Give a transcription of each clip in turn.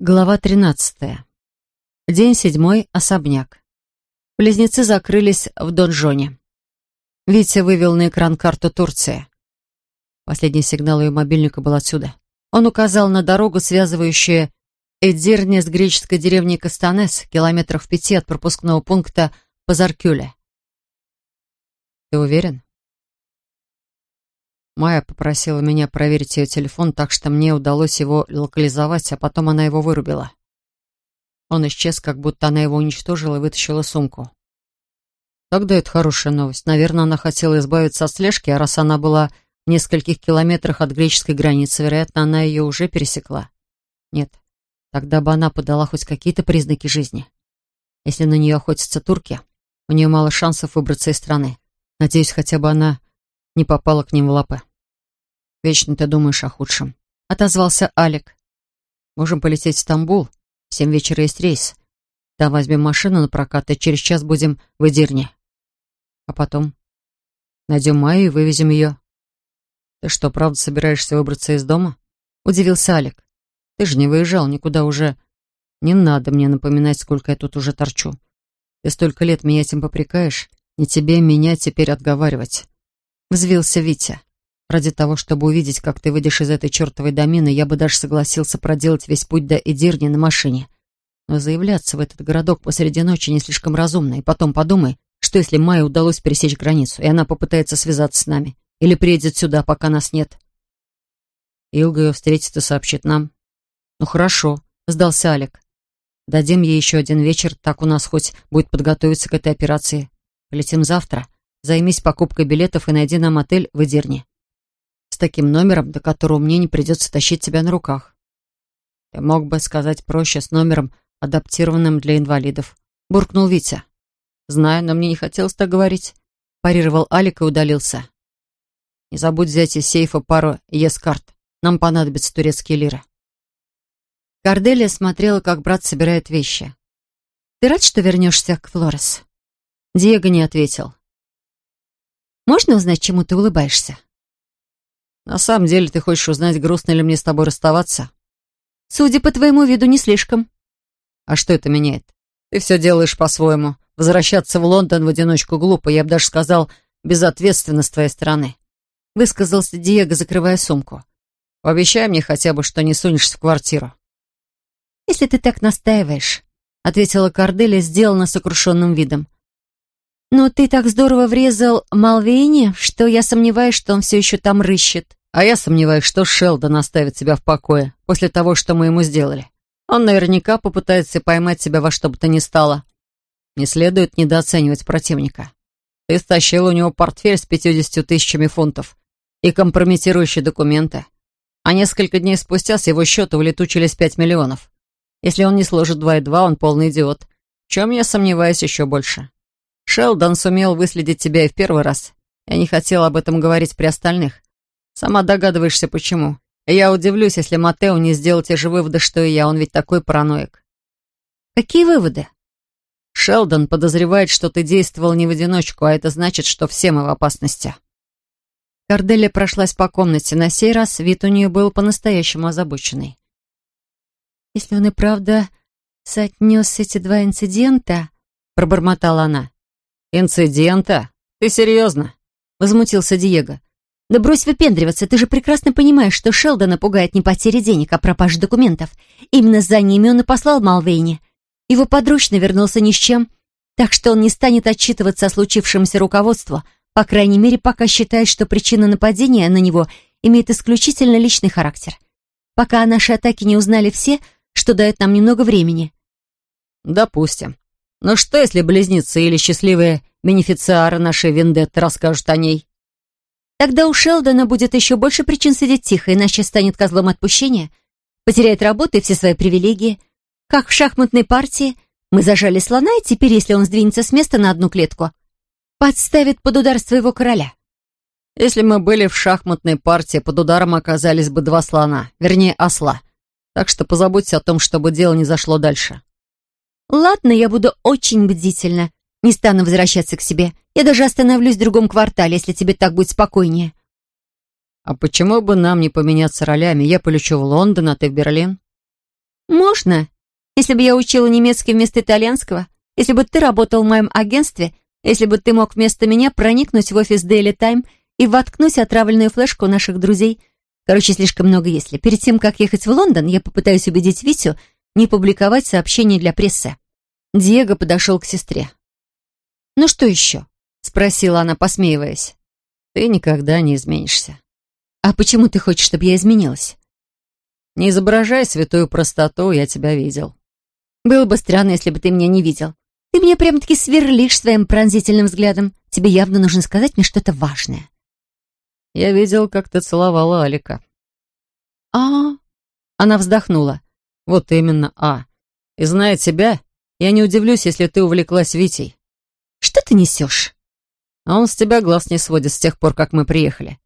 Глава 13. День седьмой. Особняк. Близнецы закрылись в донжоне. Витя вывел на экран карту Турции. Последний сигнал ее мобильника был отсюда. Он указал на дорогу, связывающую Эдирне с греческой деревней Кастанес, километрах в пяти от пропускного пункта Пазаркюле. «Ты уверен?» Майя попросила меня проверить ее телефон, так что мне удалось его локализовать, а потом она его вырубила. Он исчез, как будто она его уничтожила и вытащила сумку. Тогда это хорошая новость. Наверное, она хотела избавиться от слежки, а раз она была в нескольких километрах от греческой границы, вероятно, она ее уже пересекла. Нет, тогда бы она подала хоть какие-то признаки жизни. Если на нее охотятся турки, у нее мало шансов выбраться из страны. Надеюсь, хотя бы она не попала к ним в лапы. «Вечно ты думаешь о худшем», — отозвался Алик. «Можем полететь в Стамбул. В семь вечера есть рейс. Там возьмем машину на прокат, и через час будем в Эдирне. А потом найдем Майю и вывезем ее». «Ты что, правда собираешься выбраться из дома?» — удивился Алик. «Ты же не выезжал никуда уже. Не надо мне напоминать, сколько я тут уже торчу. Ты столько лет меня этим попрекаешь, не тебе меня теперь отговаривать». Взвился Витя. Ради того, чтобы увидеть, как ты выйдешь из этой чертовой домины, я бы даже согласился проделать весь путь до Эдирни на машине. Но заявляться в этот городок посреди ночи не слишком разумно. И потом подумай, что если Майе удалось пересечь границу, и она попытается связаться с нами? Или приедет сюда, пока нас нет? Илга ее встретит и сообщит нам. Ну хорошо, сдался Алик. Дадим ей еще один вечер, так у нас хоть будет подготовиться к этой операции. Полетим завтра. Займись покупкой билетов и найди нам отель в Эдирне с таким номером, до которого мне не придется тащить тебя на руках. Я мог бы сказать проще с номером, адаптированным для инвалидов. Буркнул Витя. Знаю, но мне не хотелось так говорить. Парировал Алик и удалился. Не забудь взять из сейфа пару ЕС-карт. Нам понадобятся турецкие лиры. Корделия смотрела, как брат собирает вещи. «Ты рад, что вернешься к Флорес?» Диего не ответил. «Можно узнать, чему ты улыбаешься?» На самом деле ты хочешь узнать, грустно ли мне с тобой расставаться? Судя по твоему виду, не слишком. А что это меняет? Ты все делаешь по-своему. Возвращаться в Лондон в одиночку глупо, я бы даже сказал, безответственно с твоей стороны. Высказался Диего, закрывая сумку. Пообещай мне хотя бы, что не сунешься в квартиру. Если ты так настаиваешь, ответила Корделия, сделана сокрушенным видом. Но ты так здорово врезал Малвейне, что я сомневаюсь, что он все еще там рыщет. А я сомневаюсь, что Шелдон оставит себя в покое после того, что мы ему сделали. Он наверняка попытается поймать себя во что бы то ни стало. Не следует недооценивать противника. Ты стащил у него портфель с пятьюдесятью тысячами фунтов и компрометирующие документы. А несколько дней спустя с его счета улетучились пять миллионов. Если он не сложит два и два, он полный идиот. В чем я сомневаюсь еще больше. Шелдон сумел выследить тебя и в первый раз. Я не хотела об этом говорить при остальных. Сама догадываешься, почему. я удивлюсь, если Матео не сделал те же выводы, что и я. Он ведь такой параноик. Какие выводы? Шелдон подозревает, что ты действовал не в одиночку, а это значит, что все мы в опасности. Корделия прошлась по комнате. На сей раз вид у нее был по-настоящему озабоченный. «Если он и правда соотнес эти два инцидента...» — пробормотала она. «Инцидента? Ты серьезно?» — возмутился Диего. «Да брось выпендриваться, ты же прекрасно понимаешь, что Шелдона пугает не потеря денег, а пропажа документов. Именно за ними он и послал Малвейни. Его подручный вернулся ни с чем, так что он не станет отчитываться о случившемся руководству, по крайней мере, пока считает, что причина нападения на него имеет исключительно личный характер. Пока о нашей атаке не узнали все, что дает нам немного времени». «Допустим. Но что, если близнецы или счастливые бенефициары нашей вендетты расскажут о ней?» Тогда у Шелдона будет еще больше причин сидеть тихо, иначе станет козлом отпущения, потеряет работу и все свои привилегии. Как в шахматной партии мы зажали слона, и теперь, если он сдвинется с места на одну клетку, подставит под удар своего короля. Если мы были в шахматной партии, под ударом оказались бы два слона, вернее, осла. Так что позаботься о том, чтобы дело не зашло дальше. Ладно, я буду очень бдительна. Не стану возвращаться к себе. Я даже остановлюсь в другом квартале, если тебе так будет спокойнее». «А почему бы нам не поменяться ролями? Я полечу в Лондон, а ты в Берлин?» «Можно. Если бы я учила немецкий вместо итальянского, если бы ты работал в моем агентстве, если бы ты мог вместо меня проникнуть в офис Daily Time и воткнуть отравленную флешку наших друзей. Короче, слишком много если. Перед тем, как ехать в Лондон, я попытаюсь убедить Витю не публиковать сообщение для прессы». Диего подошел к сестре. «Ну что еще?» — спросила она, посмеиваясь. «Ты никогда не изменишься». «А почему ты хочешь, чтобы я изменилась?» «Не изображай святую простоту, я тебя видел». «Было бы странно, если бы ты меня не видел. Ты меня прям-таки сверлишь своим пронзительным взглядом. Тебе явно нужно сказать мне что-то важное». «Я видел, как ты целовала Алика». «А...» Она вздохнула. «Вот именно, а. И зная тебя, я не удивлюсь, если ты увлеклась Витей». «Что ты несешь?» А он с тебя глаз не сводит с тех пор, как мы приехали.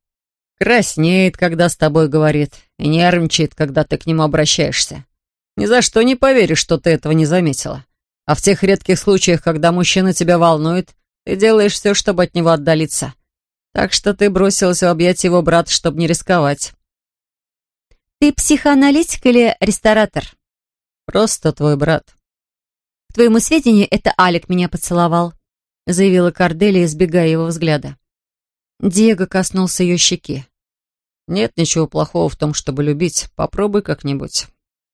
Краснеет, когда с тобой говорит, и нервничает, когда ты к нему обращаешься. Ни за что не поверишь, что ты этого не заметила. А в тех редких случаях, когда мужчина тебя волнует, ты делаешь все, чтобы от него отдалиться. Так что ты бросилась в объятия его брата, чтобы не рисковать. Ты психоаналитик или ресторатор? Просто твой брат. К твоему сведению, это Алик меня поцеловал, заявила Корделия, избегая его взгляда. Диего коснулся ее щеки. «Нет ничего плохого в том, чтобы любить. Попробуй как-нибудь.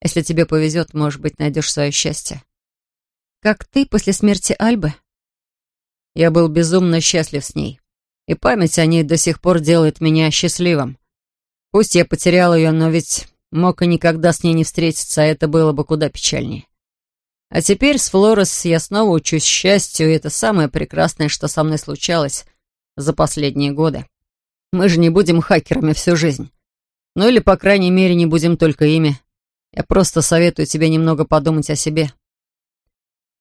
Если тебе повезет, может быть, найдешь свое счастье». «Как ты после смерти Альбы?» Я был безумно счастлив с ней. И память о ней до сих пор делает меня счастливым. Пусть я потерял ее, но ведь мог и никогда с ней не встретиться, а это было бы куда печальнее. А теперь с Флорес я снова учусь счастью, и это самое прекрасное, что со мной случалось за последние годы. Мы же не будем хакерами всю жизнь. Ну или, по крайней мере, не будем только ими. Я просто советую тебе немного подумать о себе.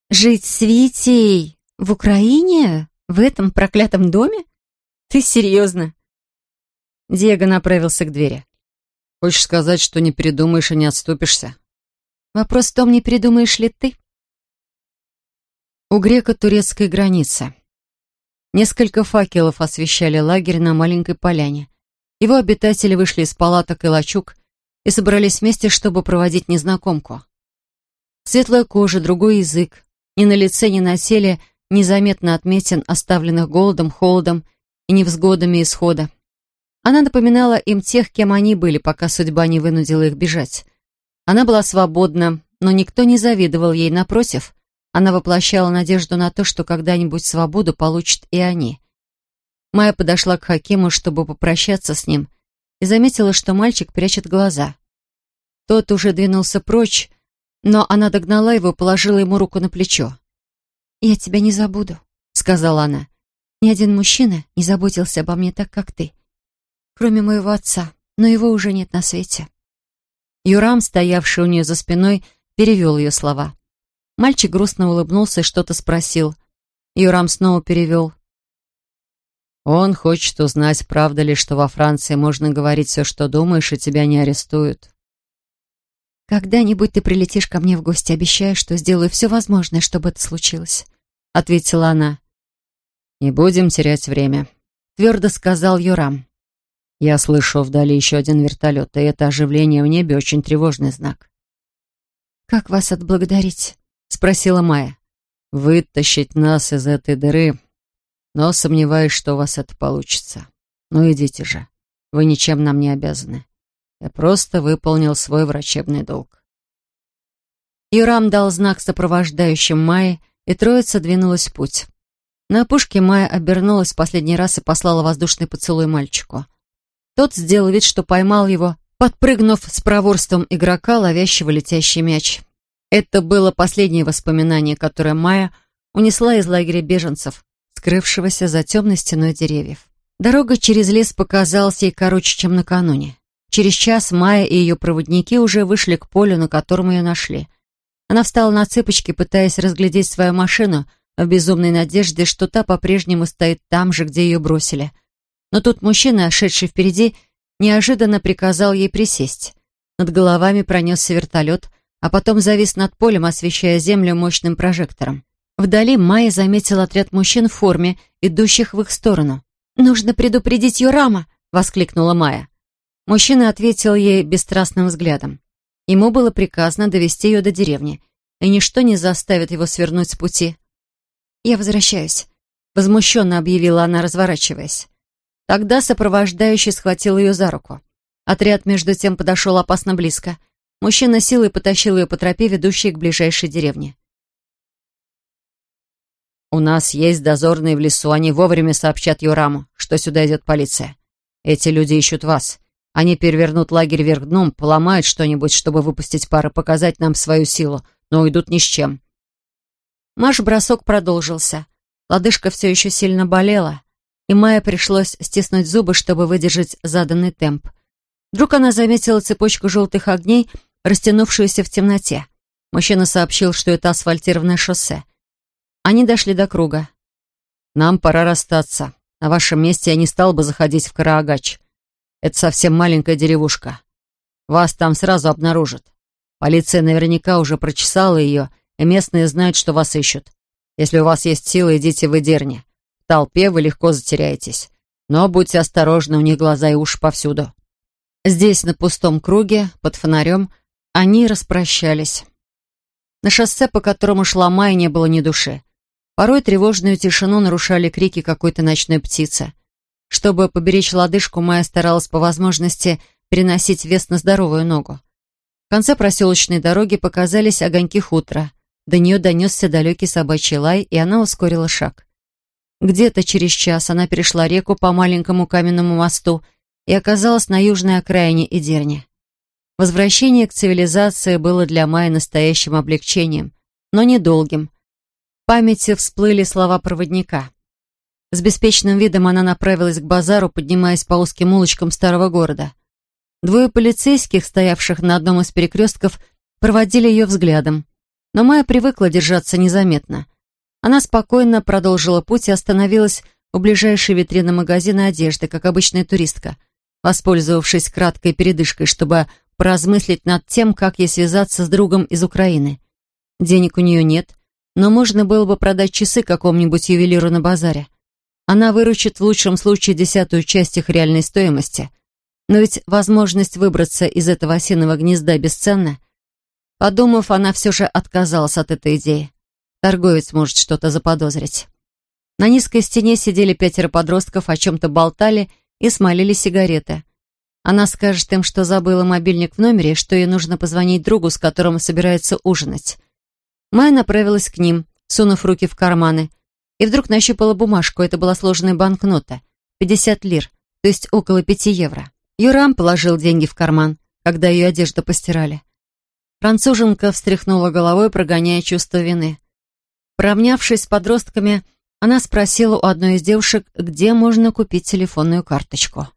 Жить с Витей в Украине? В этом проклятом доме? Ты серьезно? Диего направился к двери. Хочешь сказать, что не передумаешь и не отступишься? Вопрос в том, не передумаешь ли ты? У грека турецкой границы. Несколько факелов освещали лагерь на маленькой поляне. Его обитатели вышли из палаток и лачуг и собрались вместе, чтобы проводить незнакомку. Светлая кожа, другой язык. Ни на лице, ни на теле незаметно отметин, оставленных голодом, холодом и невзгодами исхода. Она напоминала им тех, кем они были, пока судьба не вынудила их бежать. Она была свободна, но никто не завидовал ей, напротив. Она воплощала надежду на то, что когда-нибудь свободу получат и они. Майя подошла к Хакиму, чтобы попрощаться с ним, и заметила, что мальчик прячет глаза. Тот уже двинулся прочь, но она догнала его и положила ему руку на плечо. «Я тебя не забуду», — сказала она. «Ни один мужчина не заботился обо мне так, как ты. Кроме моего отца, но его уже нет на свете». Юрам, стоявший у нее за спиной, перевел ее слова. Мальчик грустно улыбнулся и что-то спросил. Юрам снова перевел. «Он хочет узнать, правда ли, что во Франции можно говорить все, что думаешь, и тебя не арестуют». «Когда-нибудь ты прилетишь ко мне в гости, обещаю, что сделаю все возможное, чтобы это случилось», — ответила она. «Не будем терять время», — твердо сказал Юрам. «Я слышу вдали еще один вертолет, и это оживление в небе очень тревожный знак». «Как вас отблагодарить?» — спросила Майя. «Вытащить нас из этой дыры, но сомневаюсь, что у вас это получится. Ну идите же, вы ничем нам не обязаны. Я просто выполнил свой врачебный долг». Юрам дал знак сопровождающим Майе, и троица двинулась в путь. На опушке Майя обернулась в последний раз и послала воздушный поцелуй мальчику. Тот сделал вид, что поймал его, подпрыгнув с проворством игрока, ловящего летящий мяч. Это было последнее воспоминание, которое Майя унесла из лагеря беженцев, скрывшегося за темной стеной деревьев. Дорога через лес показалась ей короче, чем накануне. Через час Майя и ее проводники уже вышли к полю, на котором ее нашли. Она встала на цыпочки, пытаясь разглядеть свою машину, в безумной надежде, что та по-прежнему стоит там же, где ее бросили. Но тут мужчина, шедший впереди, неожиданно приказал ей присесть. Над головами пронесся вертолет, а потом завис над полем, освещая землю мощным прожектором. Вдали Майя заметила отряд мужчин в форме, идущих в их сторону. «Нужно предупредить Юрама!» — воскликнула Майя. Мужчина ответил ей бесстрастным взглядом. Ему было приказано довести ее до деревни, и ничто не заставит его свернуть с пути. «Я возвращаюсь», — возмущенно объявила она, разворачиваясь. Тогда сопровождающий схватил ее за руку. Отряд, между тем, подошел опасно близко. Мужчина силой потащил ее по тропе, ведущей к ближайшей деревне. «У нас есть дозорные в лесу. Они вовремя сообщат Юраму, что сюда идет полиция. Эти люди ищут вас. Они перевернут лагерь вверх дном, поломают что-нибудь, чтобы выпустить пар и показать нам свою силу, но уйдут ни с чем». Марш-бросок продолжился. Лодыжка все еще сильно болела, и Майе пришлось стиснуть зубы, чтобы выдержать заданный темп. Вдруг она заметила цепочку желтых огней, растянувшуюся в темноте. Мужчина сообщил, что это асфальтированное шоссе. Они дошли до круга. «Нам пора расстаться. На вашем месте я не стал бы заходить в Караагач. Это совсем маленькая деревушка. Вас там сразу обнаружат. Полиция наверняка уже прочесала ее, и местные знают, что вас ищут. Если у вас есть силы, идите в Эдерне. В толпе вы легко затеряетесь. Но будьте осторожны, у них глаза и уши повсюду». Здесь, на пустом круге, под фонарем, они распрощались. На шоссе, по которому шла Майя, не было ни души. Порой тревожную тишину нарушали крики какой-то ночной птицы. Чтобы поберечь лодыжку, Майя старалась по возможности переносить вес на здоровую ногу. В конце проселочной дороги показались огоньки хутора. До нее донесся далекий собачий лай, и она ускорила шаг. Где-то через час она перешла реку по маленькому каменному мосту и оказалась на южной окраине Идерни. Возвращение к цивилизации было для Майи настоящим облегчением, но недолгим памяти всплыли слова проводника. С беспечным видом она направилась к базару, поднимаясь по узким улочкам старого города. Двое полицейских, стоявших на одном из перекрестков, проводили ее взглядом. Но Майя привыкла держаться незаметно. Она спокойно продолжила путь и остановилась у ближайшей витрины магазина одежды, как обычная туристка, воспользовавшись краткой передышкой, чтобы поразмыслить над тем, как ей связаться с другом из Украины. Денег у нее нет, но можно было бы продать часы какому-нибудь ювелиру на базаре. Она выручит в лучшем случае десятую часть их реальной стоимости. Но ведь возможность выбраться из этого осиного гнезда бесценна. Подумав, она все же отказалась от этой идеи. Торговец может что-то заподозрить. На низкой стене сидели пятеро подростков, о чем-то болтали и смолили сигареты. Она скажет им, что забыла мобильник в номере, что ей нужно позвонить другу, с которым собирается ужинать. Майя направилась к ним, сунув руки в карманы, и вдруг нащупала бумажку. Это была сложенная банкнота. 50 лир, то есть около 5 евро. Юрам положил деньги в карман, когда ее одежду постирали. Француженка встряхнула головой, прогоняя чувство вины. Поравнявшись с подростками, она спросила у одной из девушек, где можно купить телефонную карточку.